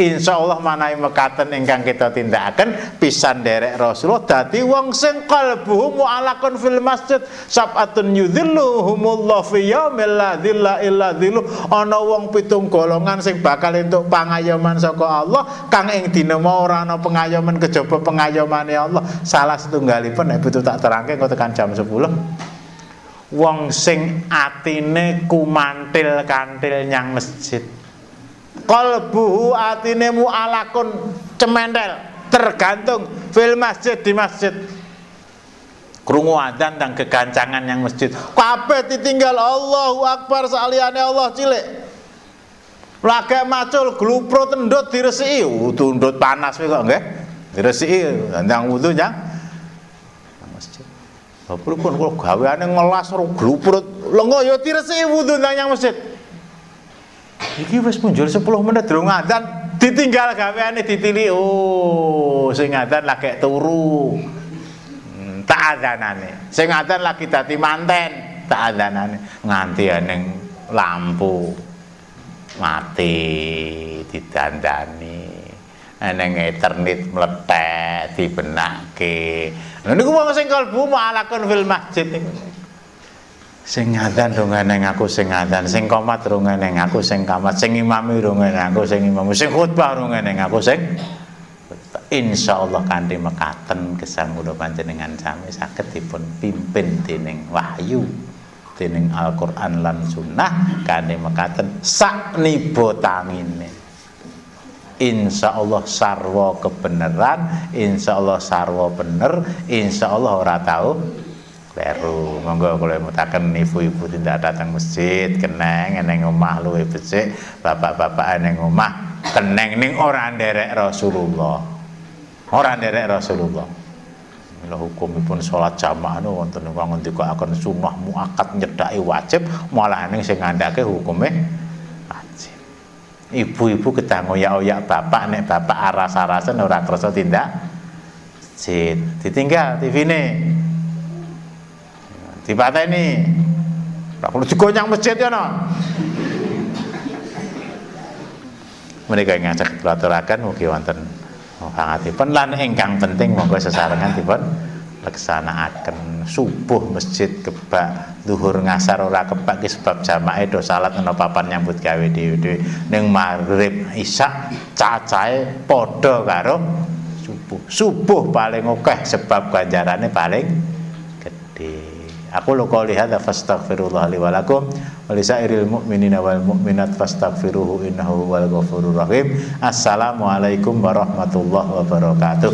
Insya Allah manai mekaten ingkang kita tindakan pisan derek Rasulullah dadi wong sing qalbuhu mu'alakun fil masjid sab'atun yudhilluhumullah fi yaumil la dhilla illa dhillu. Ana wong pitung golongan sing bakal entuk pangayoman saka Allah kang ing dina ora ana pengayoman kejaba pengayomane Allah. Salah setunggalipun nek butuh tak terangke kok tekan jam 10 wong sing atine kumantil kantil nyang masjid qalbuhu atine mu'alakun. Cemendel tergantung fil masjid di masjid. Krungu adzan dan kegancangan yang masjid. Kabeh ditinggal Allahu akbar saliyane Allah cilik. Lagek macul glupro tendut diresiki. Wudu ndut panas kok nggih? Diresiki ndang wudu yang masjid. Bapak pun kalau gaweane ngelas ro gluprut lengo ya diresiki wudu ndang yang masjid Iki wis punjul 10 menit durung adzan, ditinggal gaweane ditili. Oh, sing adzan lagi turu. Hmm, tak adzanane. Sing adzan lagi dadi manten, tak adzanane. Nganti ning lampu mati didandani. Eneng eternit meletek dibenake. Lha niku wong sing kalbu ma'alakun fil masjid niku sing ngadan dongane aku sing ngadan sing komat rungane aku sing komat sing imami aku sing imam sing khutbah rungane aku sing insyaallah kanthi mekaten gesang kula panjenengan sami saged dipun pimpin dening wahyu dening Al-Qur'an lan sunnah. Kanthi mekaten sak nibo tangine Insya Allah sarwa kebenaran Insya Allah sarwa bener Insya Allah ora tahu kleru monggo kula mutaken ibu-ibu tidak datang masjid keneng neng omah luwe becik bapak-bapak neng omah keneng ning ora nderek Rasulullah ora nderek Rasulullah Mila hukumipun sholat jamaah nu wonten ngendika akan sunnah muakat nyedaki wajib malah ning sing ngandhake hukume wajib. Ibu-ibu kedah ngoyak-oyak bapak nek bapak aras-arasen ora kersa tindak masjid. Ditinggal TV-ne dipateni ora perlu digonyang masjid ya no? Ingkang saged kula aturaken mugi wonten pangatipun. Lan ingkang penting monggo sesarengan dipun laksanakaken subuh masjid kebak zuhur ngasar ora kebak ki sebab jamaah do salat ana papan nyambut gawe dhewe-dhewe. Ning maghrib isya cacahe padha karo subuh. Subuh paling akeh sebab ganjarane paling aku lo qouli hadza fastaghfirullah li wa lakum wa lisairil mu'minina wal mu'minat fastaghfiruhu innahu huwal ghafurur rahim. Assalamualaikum warahmatullahi wabarakatuh